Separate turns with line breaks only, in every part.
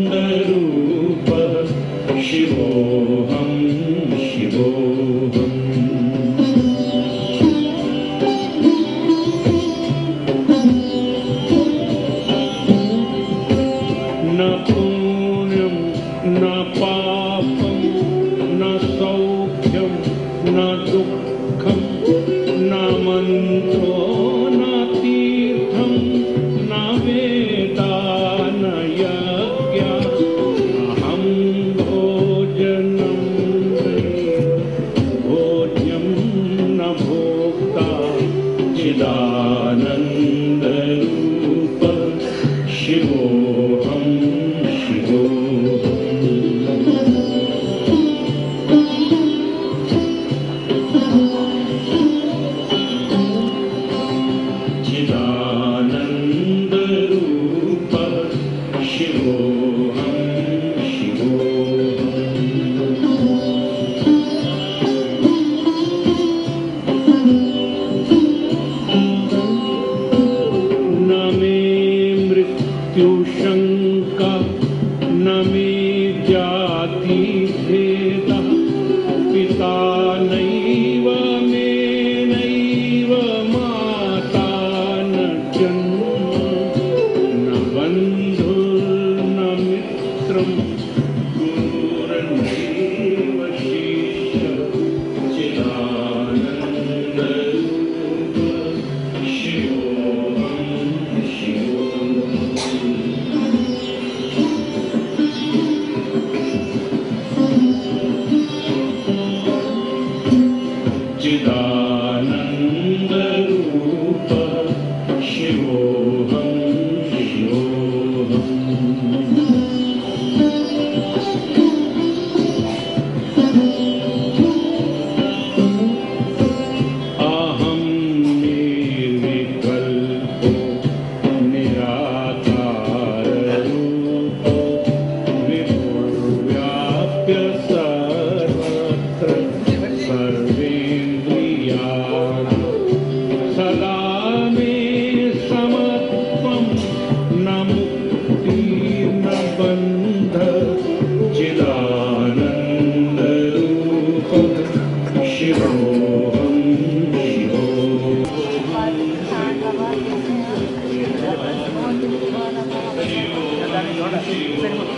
न्दरूप शिवोऽ शिवोऽ न पून्यं न पापं न सौख्यं न दुःखं न मन्त्रो Ananda から、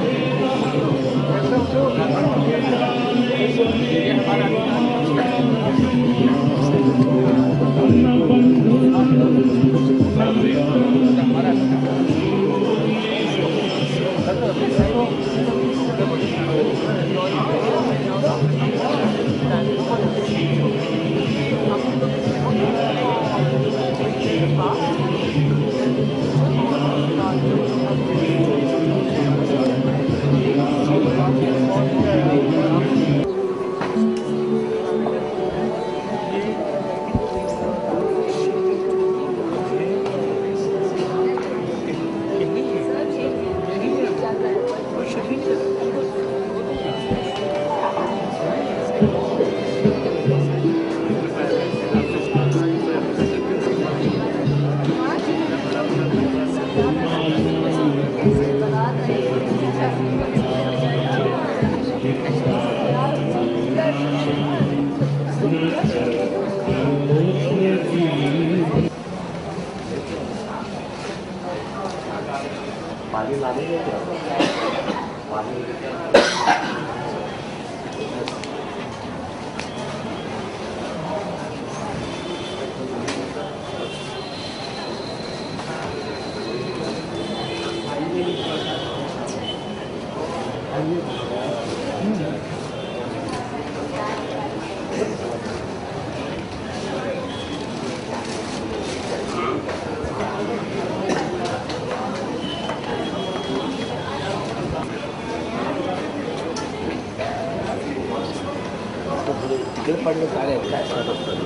पडले चालेल काय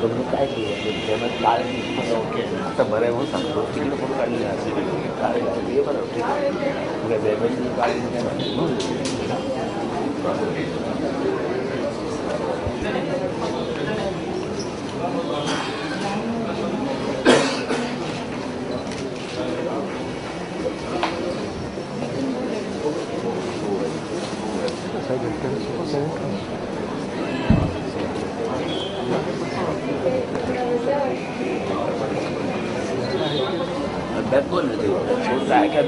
तुम्ही काय केलं काळ आता बरं आहे म्हणून सांगतो तिकडे फ़ोन ठीक आहे 웹본을 좋다 이렇게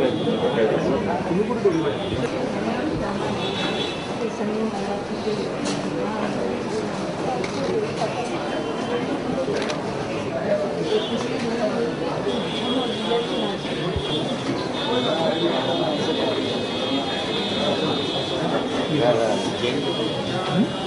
Yeah, yeah.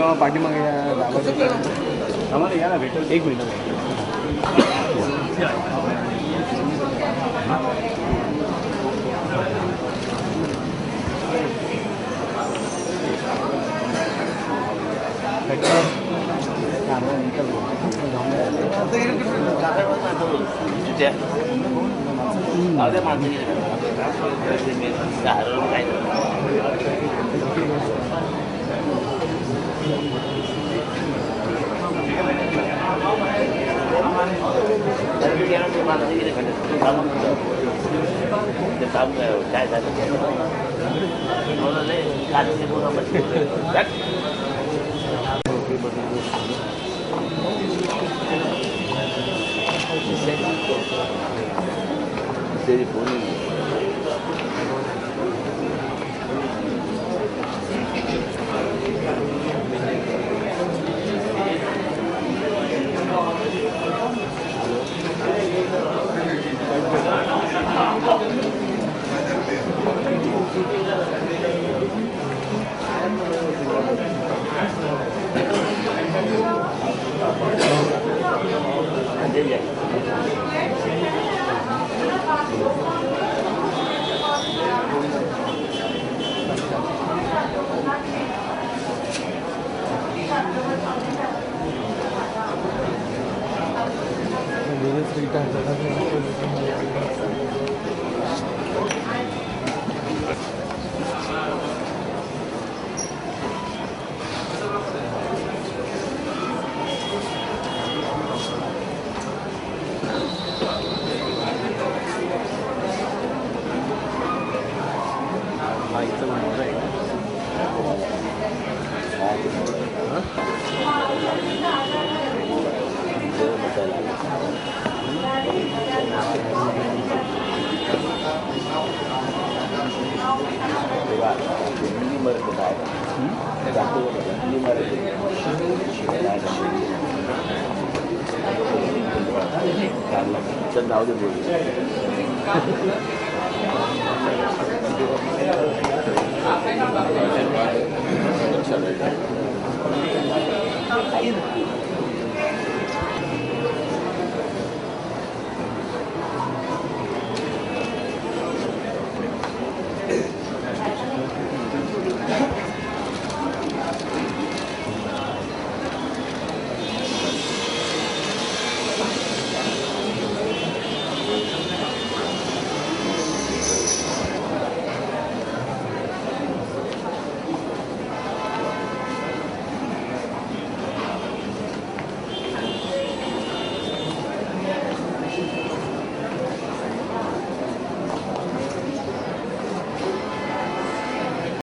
आम्ही पाठीमागे आम्हाला या ना भेटेल एक मिनिट
जाक, दा morally प्ञाया, हो ठाहत सा chamado है, है किससी कात्या littlefilles खो जि भॉना छै 这个 you got the 嗯好的好的嗯好的嗯好的嗯好的嗯好的嗯好的嗯的嗯好的嗯好的嗯好的嗯好的